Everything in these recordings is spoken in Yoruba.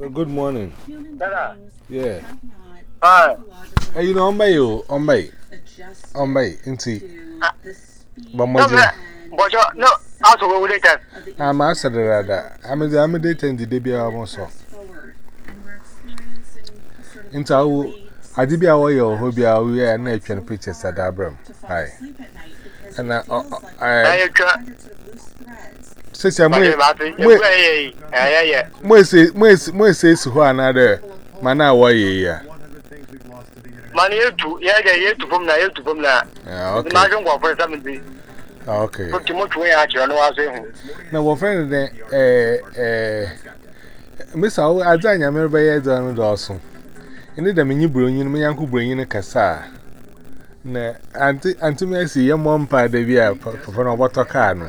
Good morning. Dada. Yeah. Hi. Hey, you know, I'm Ombe, you, Ombe. Ombe, inti. Bamoja. Bojo, no, ask what we later. I'm asked that. I'm the I'm dating the day before also. Into how? will. I did be away or hobby? be away and I can pictures at Abram. Hi. And I, uh, uh, I, I, Say, say, wait, wait, wait, wait, wait, say, so another man, I why, yeah. Man, you two, yeah, yeah, to boom, you to boom, now. Imagine what for something. Okay. But too much way, actually, I know I say. Now, what friend, eh, eh, Miss, I dine, I remember, yeah, done it also. And then the mini bringing me uncle bringing a cassa. Na, Auntie Messi, your mom, Padre, yeah, for no water canoe.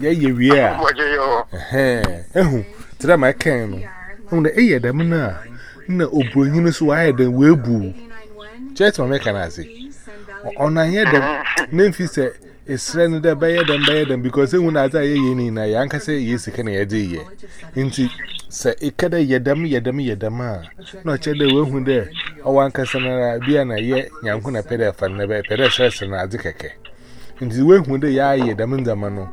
Yeah, you are. Eh, to them I can. On the air, the mana. No, Obrunino, so mhm. I had a will boo. Just my mechanism. On I hear them, Nymphy said, It's surrendered by them by them because they won't answer ye in a yanka say yes, can ye day. Into say, it can ye dummy, ye dummy, ye dumma. No, check the way when there. A one customer, be an a year, Yankuna peda for never pedestrian as a cake. Into the way when they are ye dumb in the manor.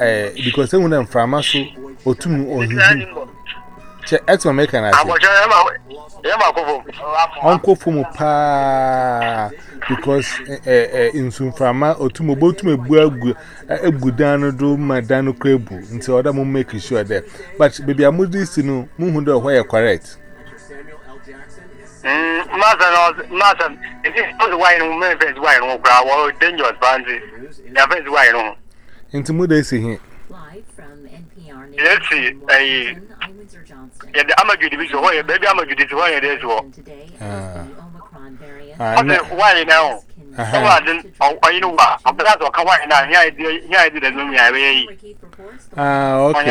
eh, because someone and Framaso or two or him. Check X American. Uncle Fumo Pa because eh, eh, in Sunframa or two mobile to me work a good dano do my dano crable into other moon making sure that. But baby, I'm with this to know Moon why you're correct. Mm, Masan, Masan, it is not why no man is why no crowd or dangerous bandit. Never is why no. Into Muda is here. Let's see, I. Yeah, the Amaju division, why, baby Amaju division, why it is war. Ah. Ah, why now? Uh-huh. Why then? Oh, oh, you know what? I'm glad to come right now. Yeah, yeah, I did a new year. Eh? Ah, okay.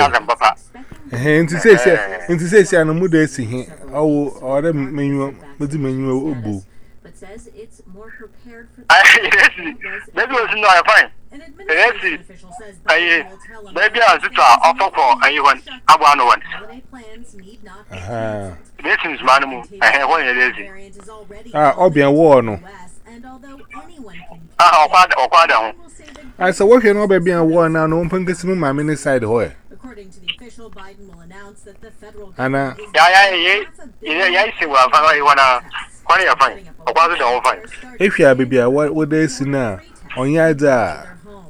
Eh, and to say, and to say, I'm a Muda is here. Oh, or the menu, but the menu, oh, boo. But says it's more prepared for. That was not fine. Yes, I baby as it are offer for anyone. I want one. This is Manu. I have one lazy. Ah, Obian war no. Ah, Okwada, Okwada. I said, What you know, baby, and war now, no one can see my mini side hoy. According to the official, Biden will announce that the federal government. Yeah, yeah, yeah, yeah, yeah, well, I want to. What are you fine? Okwada, don't fine. If you are baby, what would now? On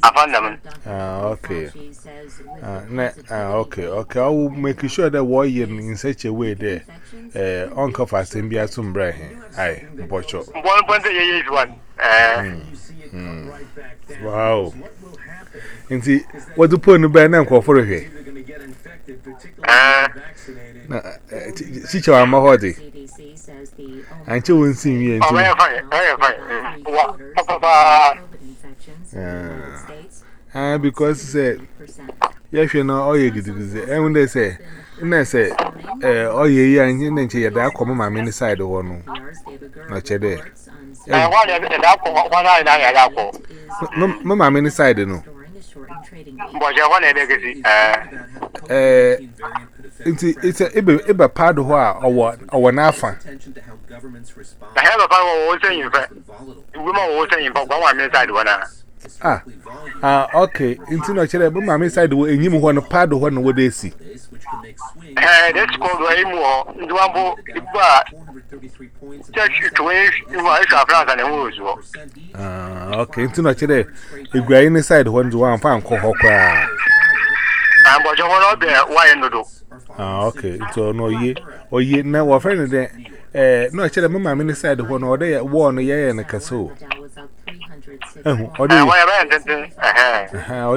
Ah, ah, okay. Ah, ah, okay, okay. I will make sure that we're in, in such a way that uh, eh, Uncle Fastin be at some bread. Eh? Aye, Bocho. One point eight is one. Eh. Hmm, hmm. Wow. And see, what do put in the band and for it? Ah, see, I'm a hottie. And you won't see me. Oh, I'm fine. I'm fine. prescriptions in the United States. say, yes, you know, all you get and when they say, and I say, eh, oh, yeah, yeah, and you know, that come on my mini side or no. Not your day. No, my mini side, But Nti it's ebe ebe pad ho a owo owo nafa. Na heba pa wo se yin fe. Iwe ma wo se yin pa gwa wa me side wona. Ah. Ah okay. Nti no chere be ma me side wo enyim ho no pad ho no wo de si. Eh that's called wa imu ho. Ndi wa bo Church to we wa isa France na wo zo. Ah okay. Nti no chere igwa yin side ho ndi wa fa anko ho kwa. Ah bo jo ho Ah, okay. So, no, ye, or ye, now, what friend there? Eh, no, eh, eh, I tell my mamma said, one or there, one, yeah, and a castle. Oh, or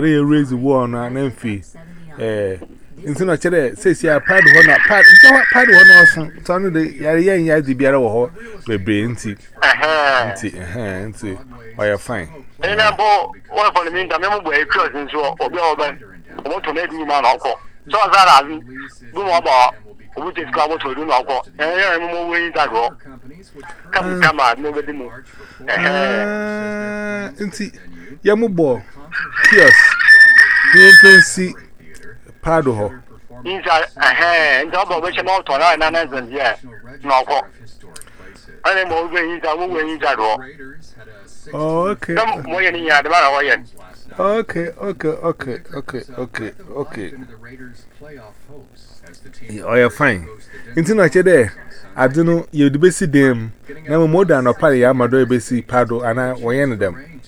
they raise the one and empty. Eh, instead of chair, says, yeah, pad one, pad, pad one, also, son of the Yari and Yadi Biara or the brain tea. Aha, auntie, or you're fine. And I bought one for the meantime, I'm going to cross into a bell, but I want to make me man alcohol sọsara abi bí wọn bọ òbí tẹ sika wọn sọdún náà kọ ẹ ẹ mú wọn wọnyi dàgbọ kàmú kàmá ní wọn bẹ dì mú. nti yẹ mu bọ kios pínpínsí paado hɔ. nta ɛhɛn nta ɔbɔ bɛhyɛ ma ɔtɔ náà nana zɛnziɛ n'ɔkɔ ɛnna mɔ wɔn wọnyi dà wɔn wọnyi dà dɔ. ɔɔ ok. sɛ mɔ yɛ ni yàrá dɛ bá yà wɔ yɛ Okay, okay, okay, okay, okay, okay. Oh, you're fine. Until I said there, I don't know, you'd be see them. Now, more than a party, I'm a door, be see Pado, and I will end them.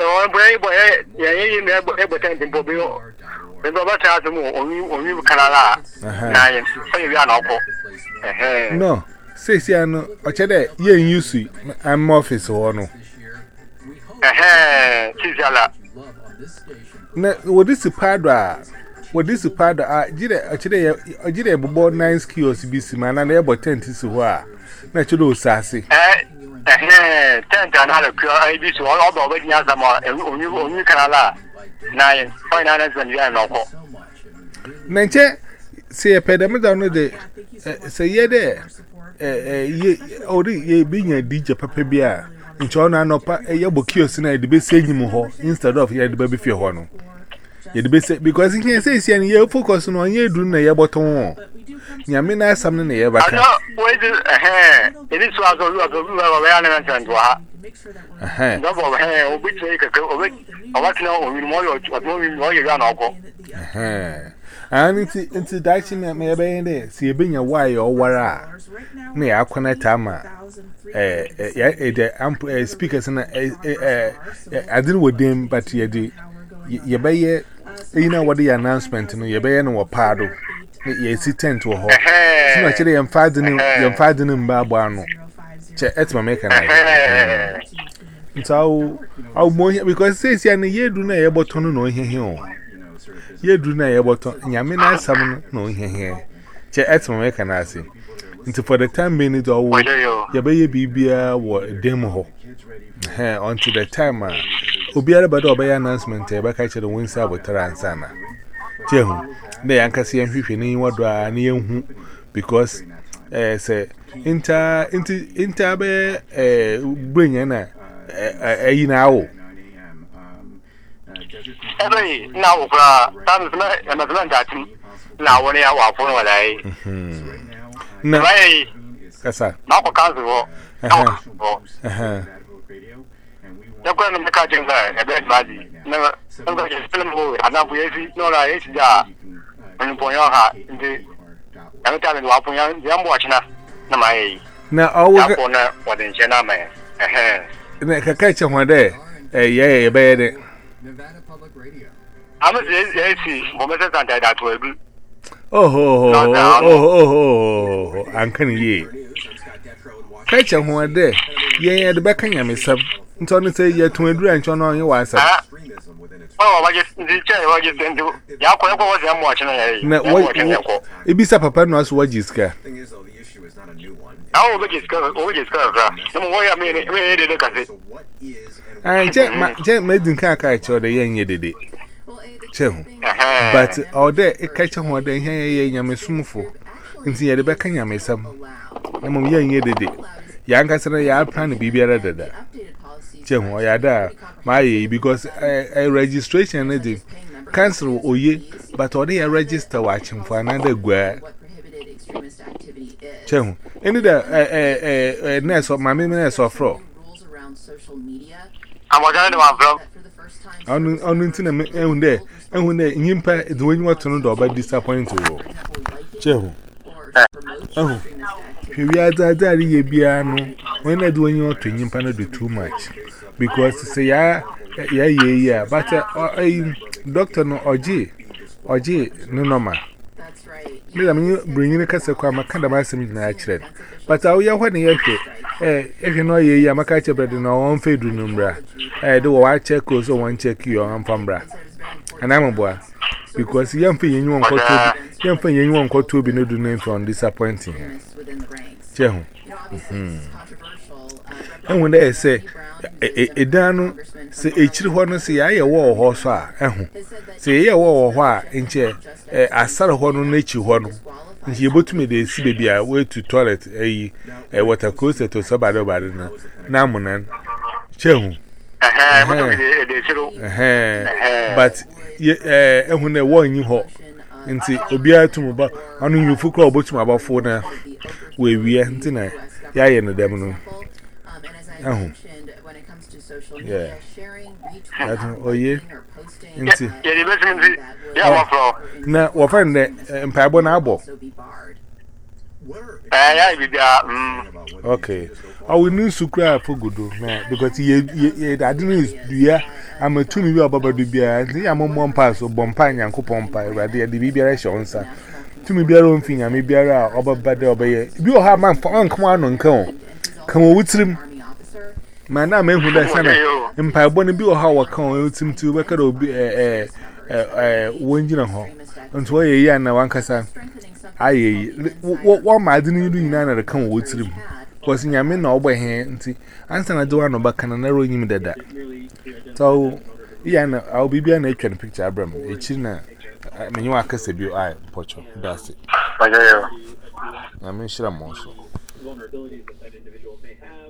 Oh, I'm brave, but yeah, you never ever tend to be all. Remember, I asked him, only you can allow. No, says Yano, or Cheddar, you're in use. I'm office or oh, no. Tizala. Na wodi si padwa. Wodi si padwa a jire achire ya ajire bobọ 9 kilos bi si mana na ebo tent si ho a. Na chire osase. Eh eh tent ana le kyo ai bi si wo obo obo nya sama onyi onyi kanala. Na ye fine na zan ya na ko. Na nche se ye pedem da no de se ye de eh eh ye ori ye bi nya DJ papa bi nti ọ na-anọ pa ya bụ kios na edebesi enyi m hụ instead of ya edebe fi hụ nụ edebesi because ihe ese isi anyị ya focus na onye edu na ya gbọtọ nwụ nyame na asam na ya baka Ehe. And into into that, you may be in there. See, being a wire or wara. May I connect Tama? Eh, eh, eh, eh speakers and eh, eh, I didn't with them, but ye did. Ye bay ye, eh, you know what the announcement, no, ye bay no pardon. Ye sit ten to a hole. So much, I am fadden, you am fadden in Babano. Che, it's my maker. So, I'll more because says, and a year do not able to know him ye do na ye boto nyame na asam no hehe che etem me kana ase Into for the time minute being it all ye be ye bibia wo dem ho eh until the time ah, obiara bado obey announcement e be ka chere won sa botara ansana che hu na yan kase yan hwehwe ni wodo a because eh se inter inter inter be eh brenye na eh, eh, eh yi na awo ebe na ukura tamizmen datin na wani ya wafon wala yi na kasa mako kansu bo bo ya kuwa na mika jin ga ebe edmaji na ho ana bu yesi nora yesi da wani bonyo ha ndi ya mita da wafon ya ya na ma yi na awu ga ko na wadin che na mai ehe ne ka ho de eh ye ye Nevada Public Radio. I'm a JC, Momesan Santa Datu. Oh, oh, oh, oh, oh, Uncle Ye. Catch a one day. Yeah, the back end, Miss Sub. Tony say you're to a drench on your wife. Ah. Oh, I just did tell what you can do. Yako Na watching. It be Papa knows what you scare was not a new one. Awo oge sika oge sika kakra. Na mo waya me me ye dede kase. Ah, je ma je me dun ka ka che o de ye nye dede. Che hu. But o de e ka che ho de he ye ye nyame sumfo. Nti ye de be ka nyame sam. Na mo ye nye dede. Ya nka sere ya plan bibiara dada. Che hu o ya da ma ye because eh registration ne de cancel oye but o de ya register wa chimfo another gwa. extremist activity is. Chehu, any the eh, eh, eh, nurse or my nurse or fro? I'm going to have bro. going to going to Oh, if you are When I do your too much because Me, I mean, bringing a castle, I'm a kind of assembly in a children. But I'll hear when you hear eh, if you know you are my catcher, but in our own fade number. I eh, do a check so one check you on Pambra. And I'm a boy. Because young thing you won't call to be, young thing no do name from disappointing. Jehu. And when they say, A dano, say, a children say, I a war horse, eh? Say, a war war, in chair, a saddle horn on nature horn. He bought me the sea baby, I went to toilet, a water coaster to Sabado Badana, Namunan, Jehu. But, when they warn Nti obiara tum ba anu nyufu kra obotum abafo na we nti na ya ye no dem no. Ehu. Yeah. That's oye. Nti. nti. Ya wa Na wo fa ne mpaibo na abo. Eh ya bi da. Ah, mm. Okay. I will need to cry for good because he ye, I didn't do ya. I'm a two million about the be. I I'm a one pass or bompine and coupon pie, But the beer shown, sir. To me, beer own thing, I may be a over bad obey. If you have man for uncle one on come, come with him. My name is Huda Sana, and by one bill how I come with him to work at a winding a home. And so, yeah, now, Uncasa. I, what my didn't you do in another come with him. Because in Yamin or by hand, Anson, I do an over can narrow him the that. So, picture, Abram, a china. I mean, you Pocho, that's it. I